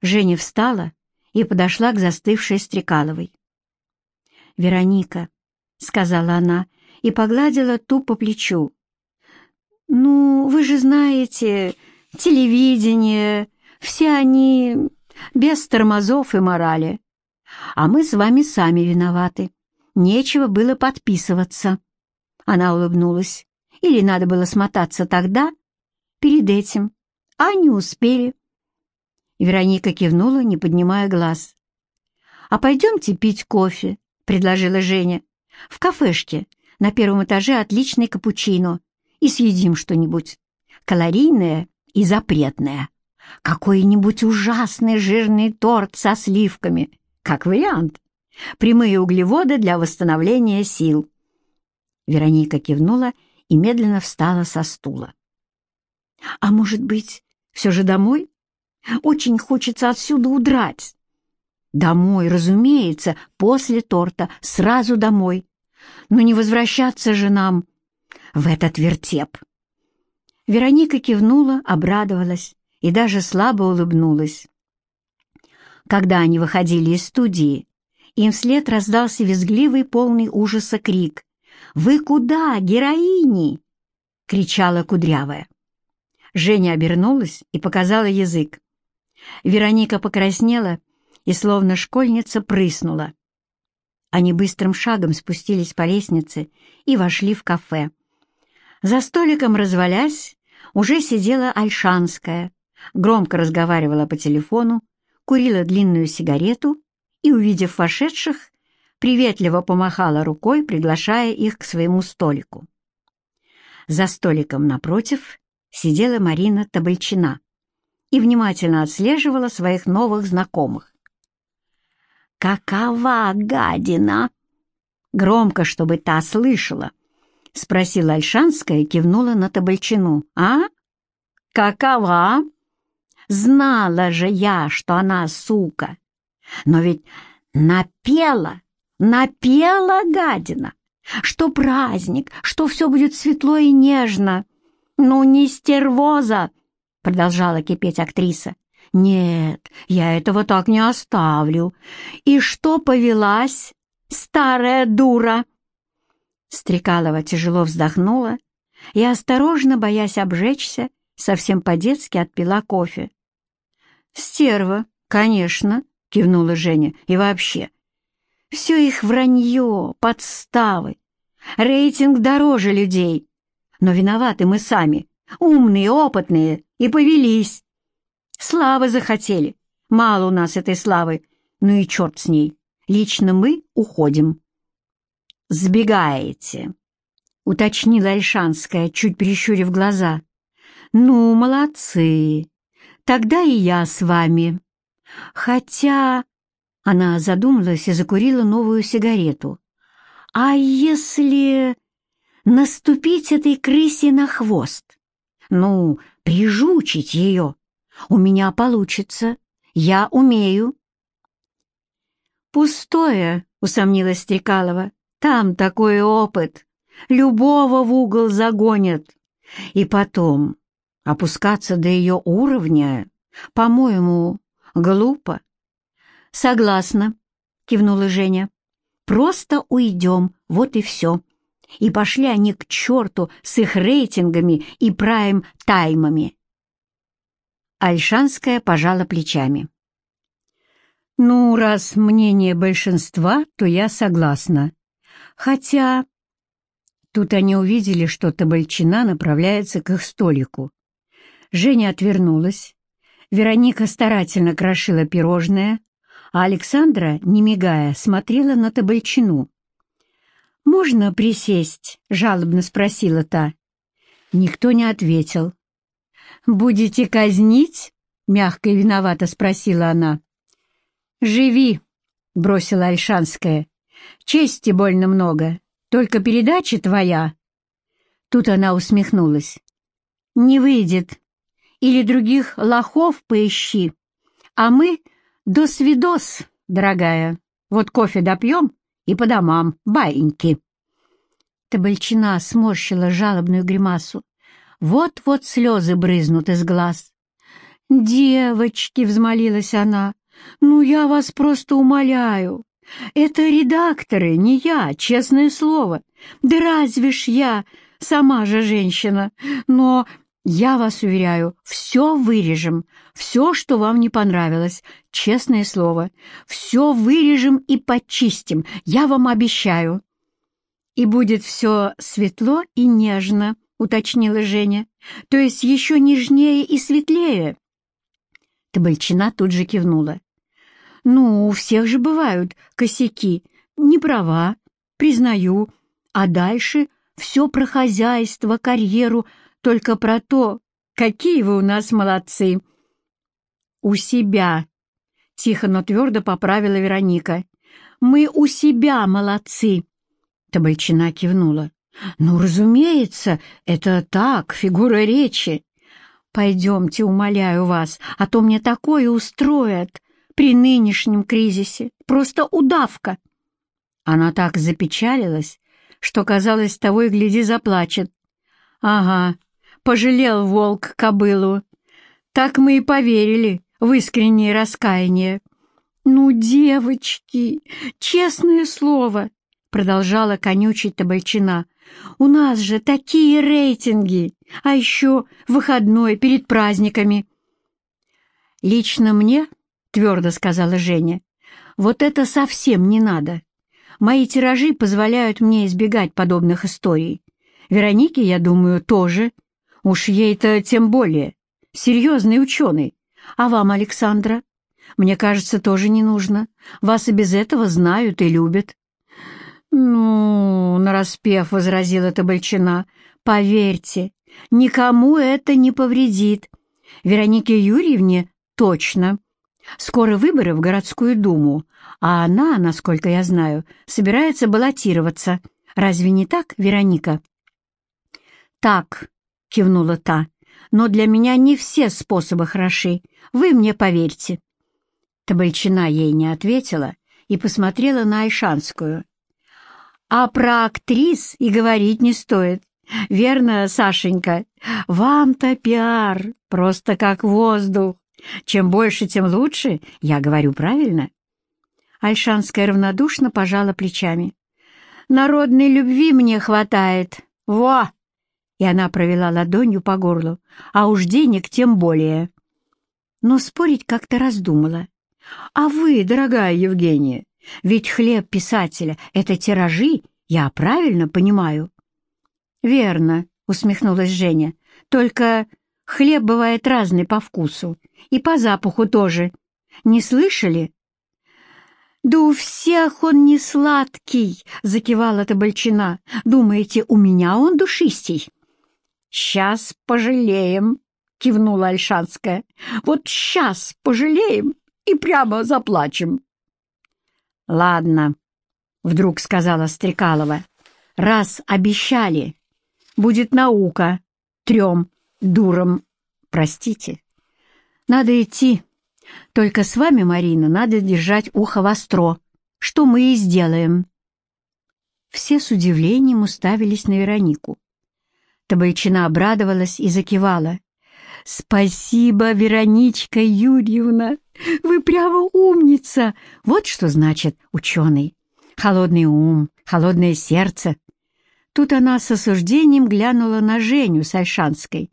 Женя встала и подошла к застывшей Стрекаловой. «Вероника», — сказала она и погладила ту по плечу. «Ну, вы же знаете, телевидение, все они без тормозов и морали. А мы с вами сами виноваты. Нечего было подписываться». Она улыбнулась. «Или надо было смотаться тогда, перед этим, а не успели». Вероника кивнула, не поднимая глаз. «А пойдемте пить кофе», — предложила Женя. «В кафешке. На первом этаже отличный капучино. И съедим что-нибудь. Калорийное и запретное. Какой-нибудь ужасный жирный торт со сливками. Как вариант. Прямые углеводы для восстановления сил». Вероника кивнула и медленно встала со стула. «А может быть, все же домой?» Очень хочется отсюда удрать. Домой, разумеется, после торта, сразу домой. Но не возвращаться же нам в этот вертеп. Вероника кивнула, обрадовалась и даже слабо улыбнулась. Когда они выходили из студии, им вслед раздался визгливый, полный ужаса крик. «Вы куда, героини?» — кричала Кудрявая. Женя обернулась и показала язык. Вероника покраснела и, словно школьница, прыснула. Они быстрым шагом спустились по лестнице и вошли в кафе. За столиком, развалясь, уже сидела Альшанская, громко разговаривала по телефону, курила длинную сигарету и, увидев вошедших, приветливо помахала рукой, приглашая их к своему столику. За столиком напротив сидела Марина Табальчина и внимательно отслеживала своих новых знакомых. «Какова гадина?» Громко, чтобы та слышала, — спросила Альшанская и кивнула на Табальчину. «А? Какова? Знала же я, что она сука. Но ведь напела, напела гадина, что праздник, что все будет светло и нежно. Ну, не стервоза, — продолжала кипеть актриса. «Нет, я этого так не оставлю. И что повелась, старая дура?» Стрекалова тяжело вздохнула и, осторожно, боясь обжечься, совсем по-детски отпила кофе. «Стерва, конечно», — кивнула Женя, — «и вообще. Все их вранье, подставы. Рейтинг дороже людей. Но виноваты мы сами, умные, опытные, и повелись. Славы захотели. Мало у нас этой славы. Ну и черт с ней. Лично мы уходим. «Сбегаете», — уточнила Альшанская, чуть прищурив глаза. «Ну, молодцы. Тогда и я с вами. Хотя...» Она задумалась и закурила новую сигарету. «А если наступить этой крысе на хвост? Ну, прижучить ее. У меня получится. Я умею. «Пустое», — усомнилась Стрекалова. «Там такой опыт. Любого в угол загонят. И потом, опускаться до ее уровня, по-моему, глупо». «Согласна», — кивнула Женя. «Просто уйдем, вот и все» и пошли они к черту с их рейтингами и прайм-таймами. Альшанская пожала плечами. «Ну, раз мнение большинства, то я согласна. Хотя...» Тут они увидели, что Табальчина направляется к их столику. Женя отвернулась. Вероника старательно крошила пирожное, а Александра, не мигая, смотрела на Табальчину. «Можно присесть?» — жалобно спросила та. Никто не ответил. «Будете казнить?» — мягко и виновато спросила она. «Живи», — бросила Альшанская. «Чести больно много, только передача твоя». Тут она усмехнулась. «Не выйдет. Или других лохов поищи. А мы до свидос, дорогая. Вот кофе допьем, и по домам, баиньки. Табальчина сморщила жалобную гримасу. Вот-вот слезы брызнут из глаз. «Девочки!» — взмолилась она. «Ну, я вас просто умоляю. Это редакторы, не я, честное слово. Да разве ж я, сама же женщина. Но я вас уверяю, все вырежем, все, что вам не понравилось, честное слово. Все вырежем и почистим, я вам обещаю. И будет все светло и нежно, уточнила Женя. То есть еще нежнее и светлее. Табальчина тут же кивнула. «Ну, у всех же бывают косяки. Не права, признаю. А дальше все про хозяйство, карьеру, только про то, какие вы у нас молодцы». «У себя», — тихо, но твердо поправила Вероника. «Мы у себя молодцы». Табальчина кивнула. «Ну, разумеется, это так, фигура речи. Пойдемте, умоляю вас, а то мне такое устроят при нынешнем кризисе. Просто удавка. Она так запечалилась, что, казалось, того и гляди заплачет. Ага, пожалел волк кобылу. Так мы и поверили в искреннее раскаяние. «Ну, девочки, честное слово!» — продолжала конючить Табальчина. «У нас же такие рейтинги, а еще выходной перед праздниками». «Лично мне, — твердо сказала Женя, — вот это совсем не надо. Мои тиражи позволяют мне избегать подобных историй. Веронике, я думаю, тоже. Уж ей-то тем более. Серьезный ученый. А вам, Александра? Мне кажется, тоже не нужно. Вас и без этого знают и любят. «Ну, — нараспев возразила Табальчина, — поверьте, никому это не повредит. Веронике Юрьевне точно. Скоро выборы в городскую думу, а она, насколько я знаю, собирается баллотироваться. Разве не так, Вероника?» «Так», — кивнула та, — «но для меня не все способы хороши. Вы мне поверьте». Табальчина ей не ответила и посмотрела на Айшанскую. А про актрис и говорить не стоит. Верно, Сашенька? Вам-то пиар просто как воздух. Чем больше, тем лучше, я говорю правильно?» Альшанская равнодушно пожала плечами. «Народной любви мне хватает. Во!» И она провела ладонью по горлу. «А уж денег тем более». Но спорить как-то раздумала. «А вы, дорогая Евгения, ведь хлеб писателя — это тиражи, я правильно понимаю?» «Верно», — усмехнулась Женя. «Только хлеб бывает разный по вкусу и по запаху тоже. Не слышали?» «Да у всех он не сладкий», — закивала Табальчина. «Думаете, у меня он душистей?» «Сейчас пожалеем», — кивнула Альшанская. «Вот сейчас пожалеем и прямо заплачем». «Ладно», — вдруг сказала Стрекалова, — «раз обещали, будет наука трем дурам, простите. Надо идти, только с вами, Марина, надо держать ухо востро, что мы и сделаем». Все с удивлением уставились на Веронику. Табайчина обрадовалась и закивала. «Спасибо, Вероничка Юрьевна! Вы прямо умница! Вот что значит ученый! Холодный ум, холодное сердце!» Тут она с осуждением глянула на Женю Сальшанской.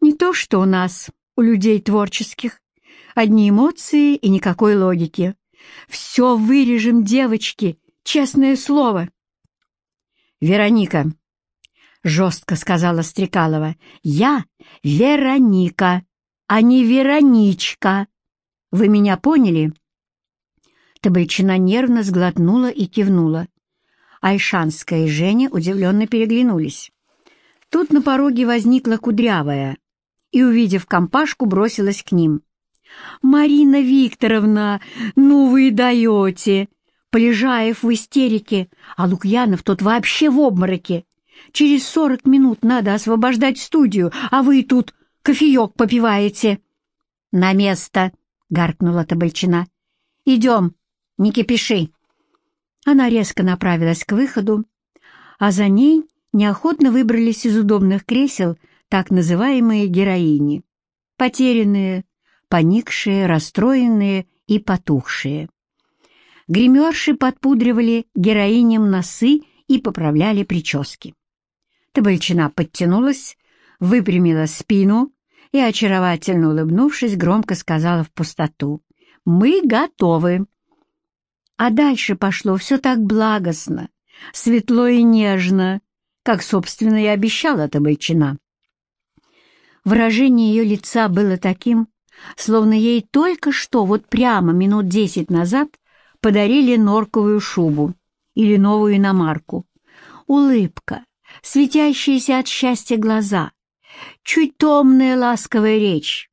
«Не то, что у нас, у людей творческих. Одни эмоции и никакой логики. Все вырежем, девочки, честное слово!» «Вероника, — жестко сказала Стрекалова. «Я Вероника, а не Вероничка. Вы меня поняли?» Табальчина нервно сглотнула и кивнула. Айшанская и Женя удивленно переглянулись. Тут на пороге возникла кудрявая и, увидев компашку, бросилась к ним. «Марина Викторовна, ну вы даете!» Полежаев в истерике, а Лукьянов тот вообще в обмороке. Через сорок минут надо освобождать студию, а вы тут кофеек попиваете». «На место!» — гаркнула Табальчина. «Идем, не кипиши!» Она резко направилась к выходу, а за ней неохотно выбрались из удобных кресел так называемые героини. Потерянные, поникшие, расстроенные и потухшие. Гримерши подпудривали героиням носы и поправляли прически. Табальчина подтянулась, выпрямила спину и, очаровательно улыбнувшись, громко сказала в пустоту «Мы готовы!» А дальше пошло все так благостно, светло и нежно, как, собственно, и обещала Табальчина. Выражение ее лица было таким, словно ей только что, вот прямо минут десять назад, подарили норковую шубу или новую иномарку. Улыбка, светящиеся от счастья глаза, чуть томная ласковая речь.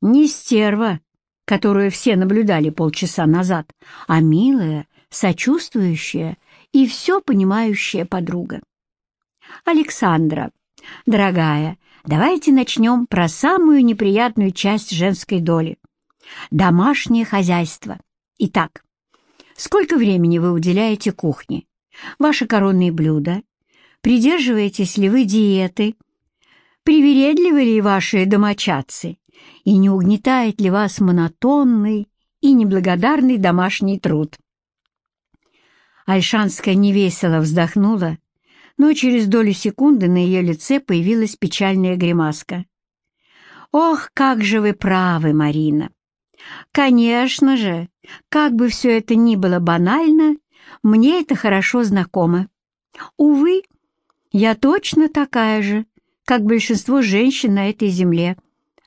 Не стерва, которую все наблюдали полчаса назад, а милая, сочувствующая и все понимающая подруга. «Александра, дорогая, давайте начнем про самую неприятную часть женской доли — домашнее хозяйство. Итак, сколько времени вы уделяете кухне? Ваши коронные блюда? Придерживаетесь ли вы диеты? Привередливы ли ваши домочадцы? И не угнетает ли вас монотонный и неблагодарный домашний труд? Альшанская невесело вздохнула но через долю секунды на ее лице появилась печальная гримаска. «Ох, как же вы правы, Марина! Конечно же, как бы все это ни было банально, мне это хорошо знакомо. Увы, я точно такая же, как большинство женщин на этой земле.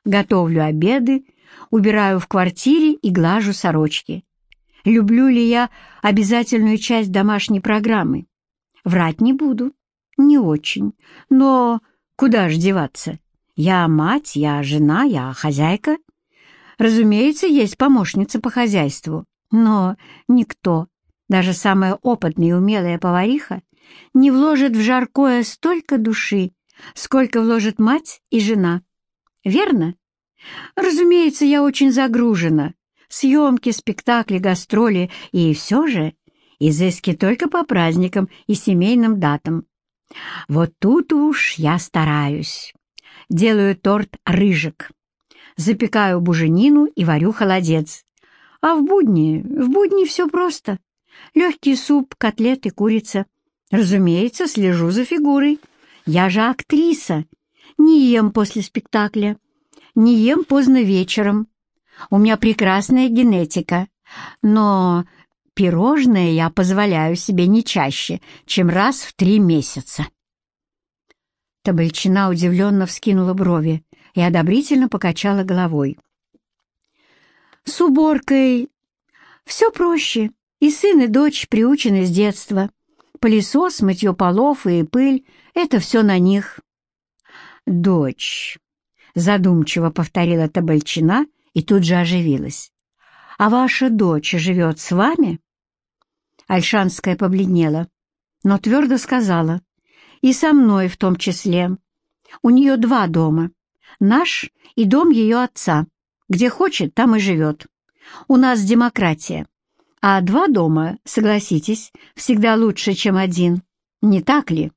Готовлю обеды, убираю в квартире и глажу сорочки. Люблю ли я обязательную часть домашней программы? Врать не буду. «Не очень. Но куда ж деваться? Я мать, я жена, я хозяйка. Разумеется, есть помощница по хозяйству, но никто, даже самая опытная и умелая повариха, не вложит в жаркое столько души, сколько вложит мать и жена. Верно? Разумеется, я очень загружена. Съемки, спектакли, гастроли и все же изыски только по праздникам и семейным датам. Вот тут уж я стараюсь. Делаю торт «Рыжик», запекаю буженину и варю холодец. А в будни, в будни все просто. Легкий суп, котлеты, курица. Разумеется, слежу за фигурой. Я же актриса. Не ем после спектакля. Не ем поздно вечером. У меня прекрасная генетика. Но Пирожное я позволяю себе не чаще, чем раз в три месяца. Табальчина удивленно вскинула брови и одобрительно покачала головой. «С уборкой все проще, и сын, и дочь приучены с детства. Пылесос, мытье полов и пыль — это все на них». «Дочь», — задумчиво повторила Табальчина и тут же оживилась. «А ваша дочь живет с вами?» Альшанская побледнела, но твердо сказала, «И со мной в том числе. У нее два дома, наш и дом ее отца. Где хочет, там и живет. У нас демократия. А два дома, согласитесь, всегда лучше, чем один. Не так ли?»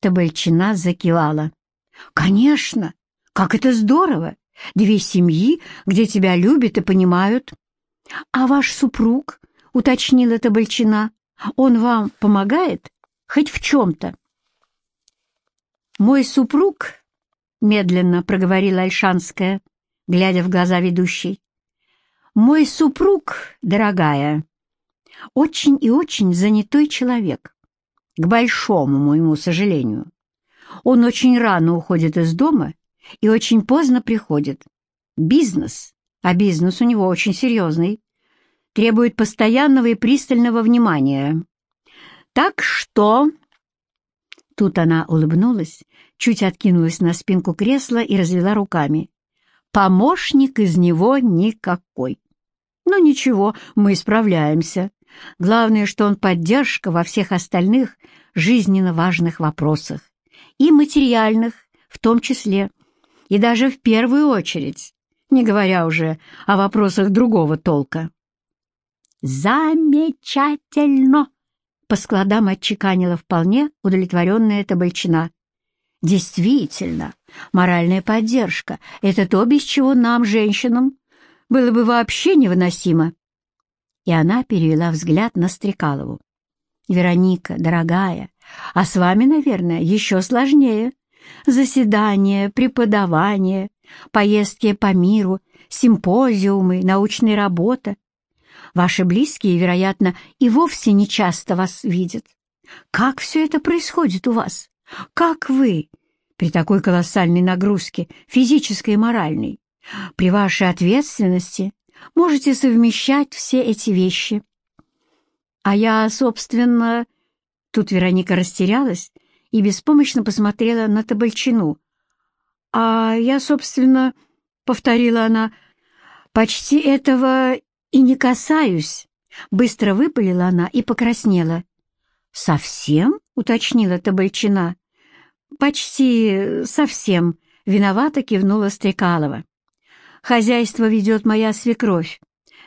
Табальчина закивала. «Конечно! Как это здорово! Две семьи, где тебя любят и понимают. А ваш супруг — уточнила Табальчина. «Он вам помогает? Хоть в чем-то?» «Мой супруг», — медленно проговорила Альшанская, глядя в глаза ведущей, «мой супруг, дорогая, очень и очень занятой человек, к большому моему сожалению. Он очень рано уходит из дома и очень поздно приходит. Бизнес, а бизнес у него очень серьезный, требует постоянного и пристального внимания. Так что...» Тут она улыбнулась, чуть откинулась на спинку кресла и развела руками. «Помощник из него никакой. Но ничего, мы справляемся. Главное, что он поддержка во всех остальных жизненно важных вопросах. И материальных в том числе. И даже в первую очередь, не говоря уже о вопросах другого толка. «Замечательно!» — по складам отчеканила вполне удовлетворенная Табальчина. «Действительно, моральная поддержка — это то, без чего нам, женщинам, было бы вообще невыносимо. И она перевела взгляд на Стрекалову. «Вероника, дорогая, а с вами, наверное, еще сложнее. Заседания, преподавание, поездки по миру, симпозиумы, научная работа. Ваши близкие, вероятно, и вовсе не часто вас видят. Как все это происходит у вас? Как вы, при такой колоссальной нагрузке, физической и моральной, при вашей ответственности, можете совмещать все эти вещи? А я, собственно... Тут Вероника растерялась и беспомощно посмотрела на Табальчину. «А я, собственно...» — повторила она. «Почти этого и не касаюсь». Быстро выпалила она и покраснела. «Совсем?» — уточнила Табальчина. «Почти совсем», — виновато кивнула Стрекалова. «Хозяйство ведет моя свекровь,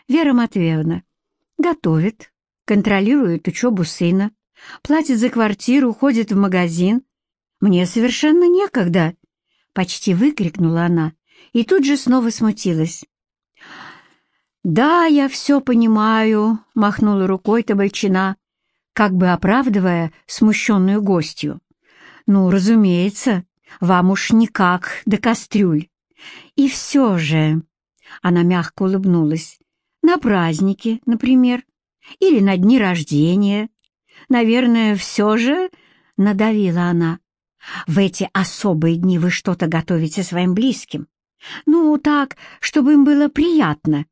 Вера Матвеевна. Готовит, контролирует учебу сына, платит за квартиру, ходит в магазин. Мне совершенно некогда!» Почти выкрикнула она и тут же снова смутилась. «Да, я все понимаю», — махнула рукой Табальчина, как бы оправдывая смущенную гостью. «Ну, разумеется, вам уж никак до кастрюль. И все же...» — она мягко улыбнулась. «На праздники, например, или на дни рождения. Наверное, все же...» — надавила она. «В эти особые дни вы что-то готовите своим близким. Ну, так, чтобы им было приятно».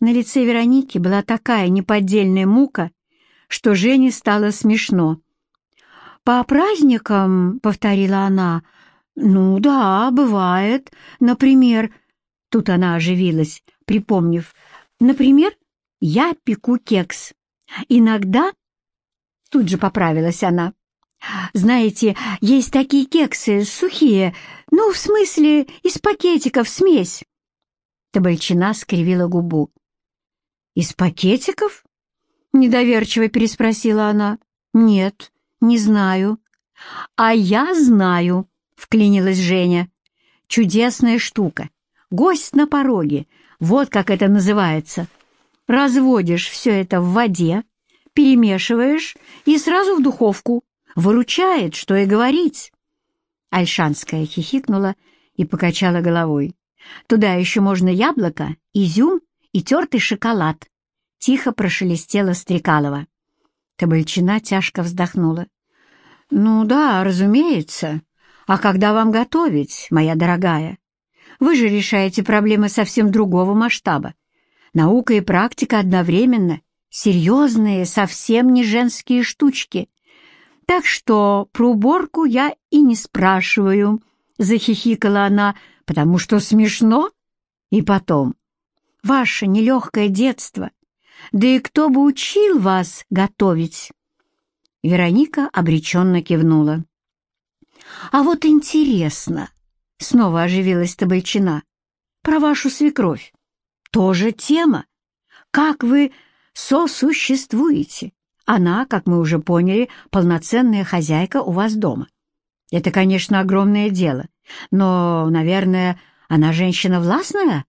На лице Вероники была такая неподдельная мука, что Жене стало смешно. «По праздникам», — повторила она, — «ну да, бывает. Например...» Тут она оживилась, припомнив. «Например, я пеку кекс. Иногда...» Тут же поправилась она. «Знаете, есть такие кексы, сухие, ну, в смысле, из пакетиков смесь». Табальчина скривила губу. «Из пакетиков?» Недоверчиво переспросила она. «Нет, не знаю». «А я знаю», — вклинилась Женя. «Чудесная штука. Гость на пороге. Вот как это называется. Разводишь все это в воде, перемешиваешь и сразу в духовку. Выручает, что и говорить». Альшанская хихикнула и покачала головой. «Туда еще можно яблоко, изюм и тертый шоколад тихо прошелестела Стрекалова. Табальчина тяжко вздохнула. «Ну да, разумеется. А когда вам готовить, моя дорогая? Вы же решаете проблемы совсем другого масштаба. Наука и практика одновременно. Серьезные, совсем не женские штучки. Так что про уборку я и не спрашиваю», — захихикала она, — «потому что смешно. И потом, ваше нелегкое детство — да и кто бы учил вас готовить?» Вероника обреченно кивнула. «А вот интересно», — снова оживилась Табальчина, — «про вашу свекровь. Тоже тема. Как вы сосуществуете? Она, как мы уже поняли, полноценная хозяйка у вас дома. Это, конечно, огромное дело, но, наверное, она женщина властная?»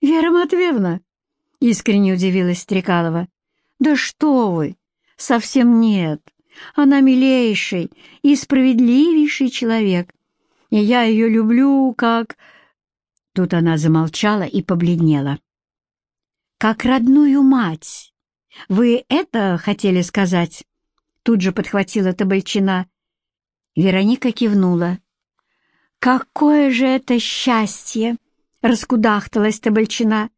«Вера Матвеевна, Искренне удивилась Стрекалова. «Да что вы! Совсем нет. Она милейший и справедливейший человек. И я ее люблю как...» Тут она замолчала и побледнела. «Как родную мать. Вы это хотели сказать?» Тут же подхватила Табальчина. Вероника кивнула. «Какое же это счастье!» — раскудахталась Табальчина.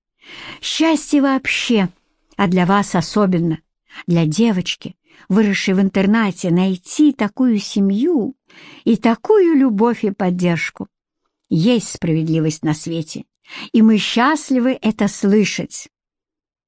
Счастье вообще, а для вас особенно, для девочки, выросшей в интернате, найти такую семью и такую любовь и поддержку. Есть справедливость на свете, и мы счастливы это слышать.